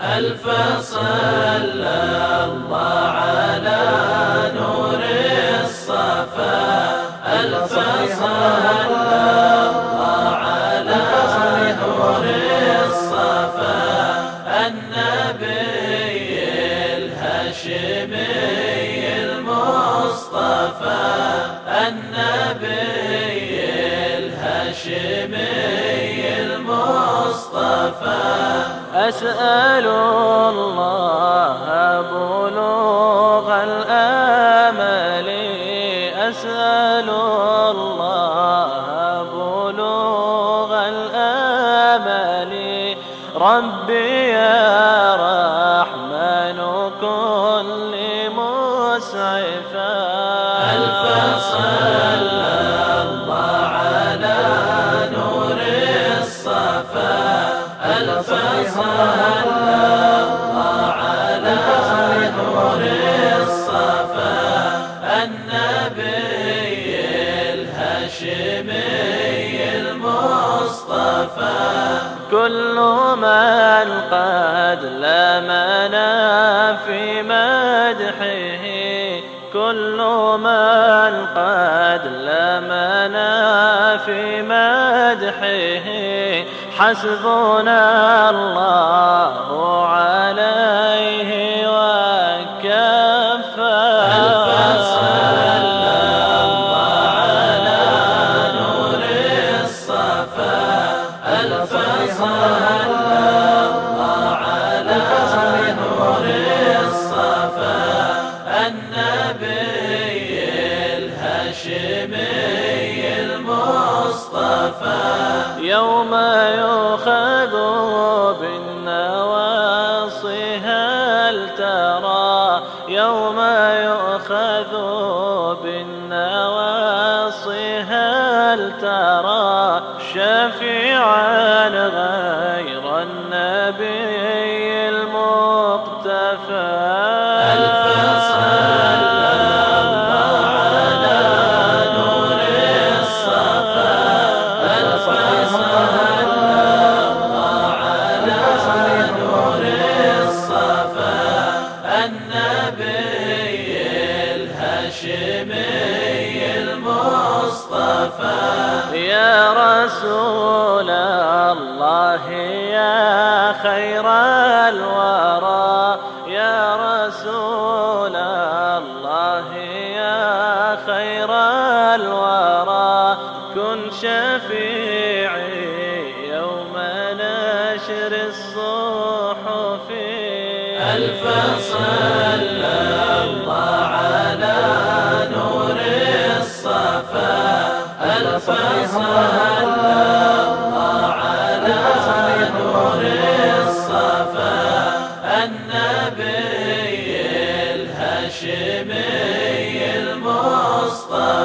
ألف صلى الله على نور الصفا. ألف صلى الله على نور الصفا. النبي الهاشمي المصطفى. النبي الهاشمي المصطفى. أسأل الله بلوغ الآمل. أسأل الله بلوغ الآمل. ربي كل من قد لمنا في مدحه كل من قد لمنا في مدحه. حسبنا الله عليه وكفى. صلى الله على نور الصفا ألف صلى الله على نور الصفا النبي الهاشمي المصطفى يوم يؤخذ بالنواصي هل ترى يوم يؤخذ بالنواصي؟ هل ترى شفيعا غير النبي المقتفى؟ الهاشمي المصطفى يا رسول الله يا خير الورى. يا رسول الله يا خير الورى. كن شفيعي يوم نشر الصحف. ألف صلى الله على نور الصفا النبي الهاشمي المصطفى.